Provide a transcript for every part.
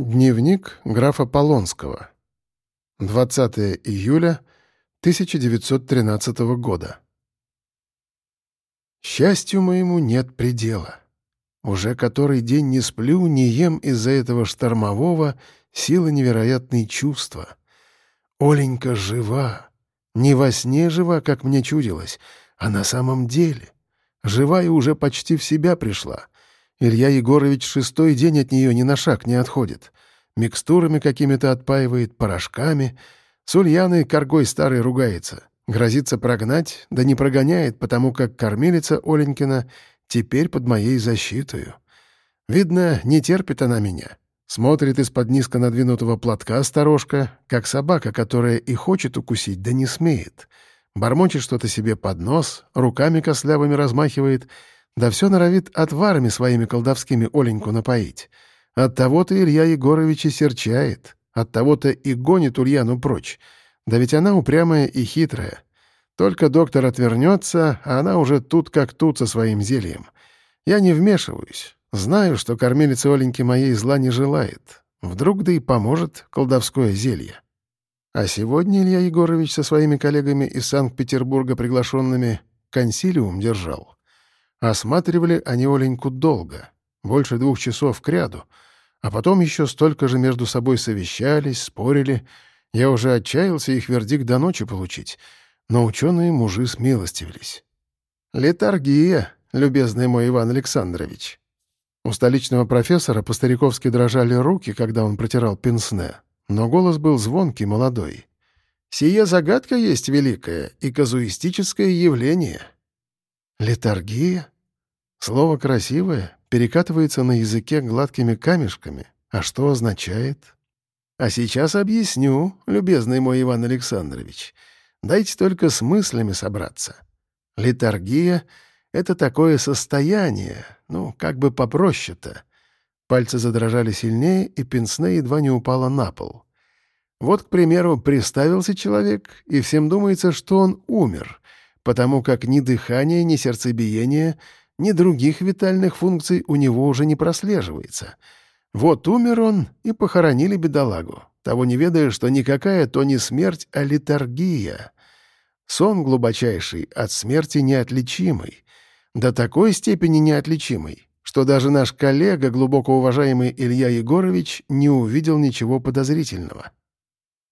Дневник графа Полонского. 20 июля 1913 года. Счастью моему нет предела. Уже который день не сплю, не ем из-за этого штормового силы невероятные чувства. Оленька жива. Не во сне жива, как мне чудилось, а на самом деле. Жива и уже почти в себя пришла — Илья Егорович шестой день от нее ни на шаг не отходит. Микстурами какими-то отпаивает, порошками. С Ульяной коргой старой ругается. Грозится прогнать, да не прогоняет, потому как кормилица Оленькина теперь под моей защитою. Видно, не терпит она меня. Смотрит из-под низко надвинутого платка сторожка, как собака, которая и хочет укусить, да не смеет. Бормочет что-то себе под нос, руками кослявыми размахивает — да все норовит отварами своими колдовскими Оленьку напоить. Оттого-то Илья Егорович и серчает, оттого-то и гонит Ульяну прочь. Да ведь она упрямая и хитрая. Только доктор отвернется, а она уже тут как тут со своим зельем. Я не вмешиваюсь. Знаю, что кормилица Оленьки моей зла не желает. Вдруг да и поможет колдовское зелье. А сегодня Илья Егорович со своими коллегами из Санкт-Петербурга приглашенными консилиум держал. Осматривали они Оленьку долго, больше двух часов кряду, а потом еще столько же между собой совещались, спорили. Я уже отчаялся их вердикт до ночи получить, но ученые мужи смилостивились. «Летаргия, любезный мой Иван Александрович». У столичного профессора по-стариковски дрожали руки, когда он протирал пенсне, но голос был звонкий, молодой. «Сия загадка есть великое и казуистическое явление». Летаргия? Слово красивое, перекатывается на языке гладкими камешками. А что означает? А сейчас объясню, любезный мой Иван Александрович. Дайте только с мыслями собраться. Летаргия — это такое состояние, ну, как бы попроще-то. Пальцы задрожали сильнее, и пенсне едва не упала на пол. Вот, к примеру, приставился человек, и всем думается, что он умер, потому как ни дыхания, ни сердцебиения, ни других витальных функций у него уже не прослеживается. Вот умер он, и похоронили бедолагу, того не ведая, что никакая то не смерть, а литургия. Сон глубочайший, от смерти неотличимый. До такой степени неотличимый, что даже наш коллега, глубоко уважаемый Илья Егорович, не увидел ничего подозрительного.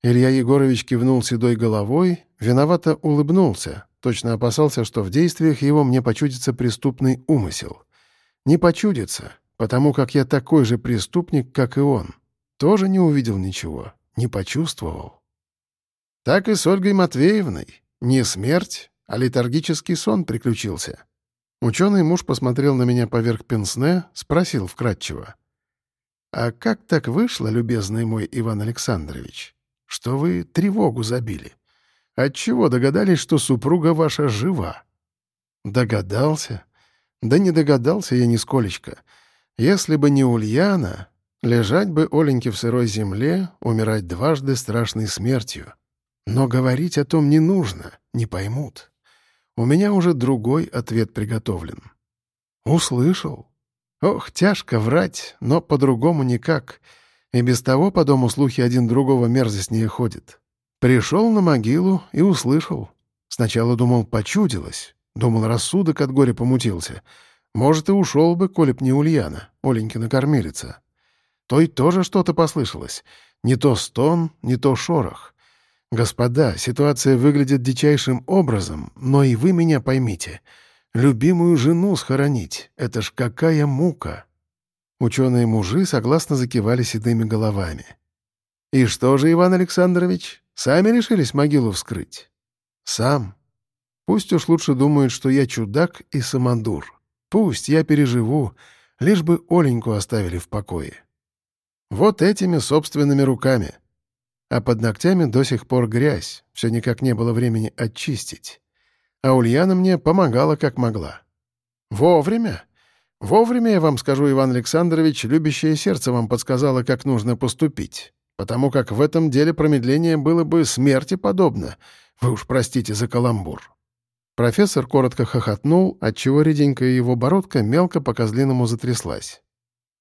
Илья Егорович кивнул седой головой, виновато улыбнулся, Точно опасался, что в действиях его мне почудится преступный умысел. Не почудится, потому как я такой же преступник, как и он. Тоже не увидел ничего, не почувствовал. Так и с Ольгой Матвеевной. Не смерть, а летаргический сон приключился. Ученый муж посмотрел на меня поверх пенсне, спросил вкратчиво. «А как так вышло, любезный мой Иван Александрович, что вы тревогу забили?» Отчего догадались, что супруга ваша жива? Догадался? Да не догадался я нисколечко. Если бы не Ульяна, лежать бы Оленьке в сырой земле, умирать дважды страшной смертью. Но говорить о том не нужно, не поймут. У меня уже другой ответ приготовлен. Услышал. Ох, тяжко врать, но по-другому никак. И без того по дому слухи один другого мерзостнее ходят. Пришел на могилу и услышал. Сначала думал, почудилось. Думал, рассудок от горя помутился. Может, и ушел бы, коли б не Ульяна, Оленькина кормилица. Той тоже что-то послышалось. Не то стон, не то шорох. Господа, ситуация выглядит дичайшим образом, но и вы меня поймите. Любимую жену схоронить — это ж какая мука!» Ученые-мужи согласно закивали седыми головами. «И что же, Иван Александрович, Сами решились могилу вскрыть? Сам. Пусть уж лучше думают, что я чудак и самодур. Пусть я переживу, лишь бы Оленьку оставили в покое. Вот этими собственными руками. А под ногтями до сих пор грязь, все никак не было времени очистить. А Ульяна мне помогала как могла. Вовремя. Вовремя, я вам скажу, Иван Александрович, любящее сердце вам подсказало, как нужно поступить потому как в этом деле промедление было бы смерти подобно. Вы уж простите за каламбур». Профессор коротко хохотнул, отчего реденькая его бородка мелко по козлиному затряслась.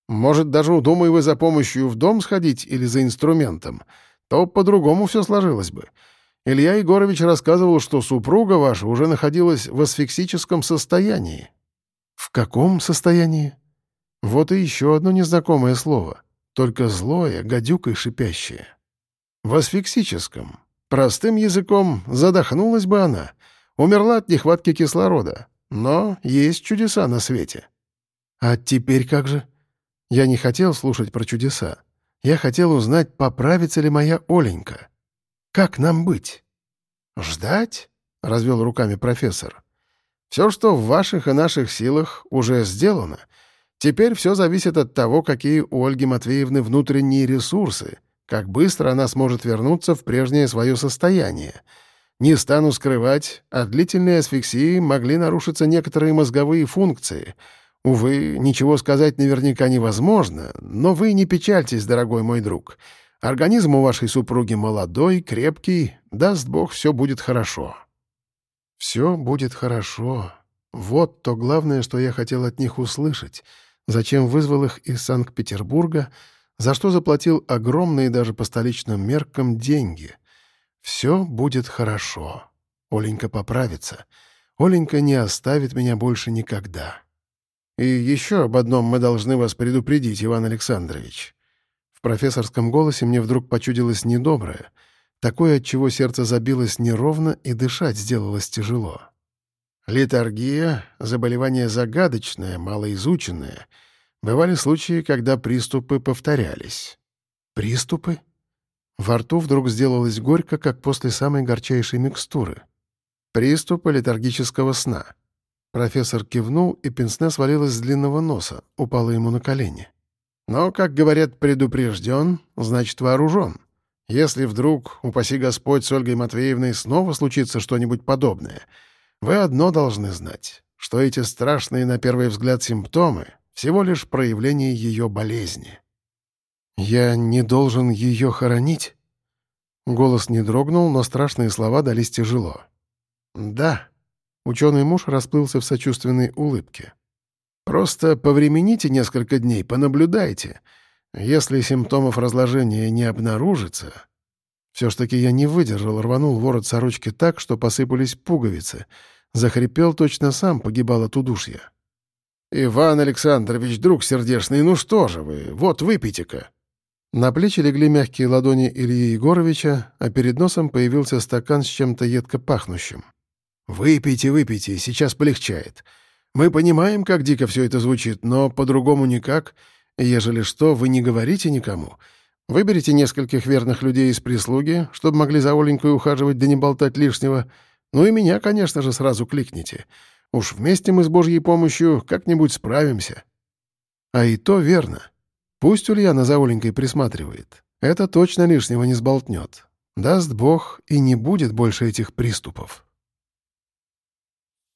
Может, даже удумай вы за помощью в дом сходить или за инструментом, то по-другому все сложилось бы. Илья Егорович рассказывал, что супруга ваша уже находилась в асфиксическом состоянии. В каком состоянии? Вот и еще одно незнакомое слово, только злое, гадюкой шипящее. В асфиксическом. Простым языком задохнулась бы она, умерла от нехватки кислорода. Но есть чудеса на свете. А теперь как же? Я не хотел слушать про чудеса. Я хотел узнать, поправится ли моя Оленька. Как нам быть? Ждать? — развел руками профессор. Все, что в ваших и наших силах, уже сделано. Теперь все зависит от того, какие у Ольги Матвеевны внутренние ресурсы, как быстро она сможет вернуться в прежнее свое состояние. Не стану скрывать, от длительной асфиксии могли нарушиться некоторые мозговые функции. Увы, ничего сказать наверняка невозможно, но вы не печальтесь, дорогой мой друг. Организм у вашей супруги молодой, крепкий, даст Бог, все будет хорошо». «Все будет хорошо. Вот то главное, что я хотел от них услышать. Зачем вызвал их из Санкт-Петербурга, за что заплатил огромные даже по столичным меркам деньги. Все будет хорошо. Оленька поправится. Оленька не оставит меня больше никогда». «И еще об одном мы должны вас предупредить, Иван Александрович профессорском голосе мне вдруг почудилось недоброе, такое, от чего сердце забилось неровно и дышать сделалось тяжело. Литаргия — заболевание загадочное, малоизученное. Бывали случаи, когда приступы повторялись. Приступы? Во рту вдруг сделалось горько, как после самой горчайшей микстуры. Приступы летаргического сна. Профессор кивнул, и пенсне свалилась с длинного носа, упала ему на колени. Но, как говорят, предупрежден, значит вооружен. Если вдруг, упаси Господь, с Ольгой Матвеевной снова случится что-нибудь подобное, вы одно должны знать, что эти страшные на первый взгляд симптомы — всего лишь проявление ее болезни. «Я не должен ее хоронить?» Голос не дрогнул, но страшные слова дались тяжело. «Да». Ученый муж расплылся в сочувственной улыбке. Просто повремените несколько дней, понаблюдайте. Если симптомов разложения не обнаружится... Все ж таки я не выдержал, рванул ворот сорочки так, что посыпались пуговицы. Захрипел точно сам, погибал от удушья. «Иван Александрович, друг сердечный, ну что же вы, вот выпейте-ка». На плечи легли мягкие ладони Ильи Егоровича, а перед носом появился стакан с чем-то едко пахнущим. «Выпейте, выпейте, сейчас полегчает. Мы понимаем, как дико все это звучит, но по-другому никак. Ежели что, вы не говорите никому. Выберите нескольких верных людей из прислуги, чтобы могли за Оленькой ухаживать да не болтать лишнего. Ну и меня, конечно же, сразу кликните. Уж вместе мы с Божьей помощью как-нибудь справимся. А и то верно. Пусть Ульяна за Оленькой присматривает. Это точно лишнего не сболтнет. Даст Бог, и не будет больше этих приступов.